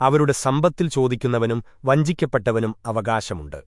അവരുടെ സമ്പത്തിൽ ചോദിക്കുന്നവനും വഞ്ചിക്കപ്പെട്ടവനും അവകാശമുണ്ട്.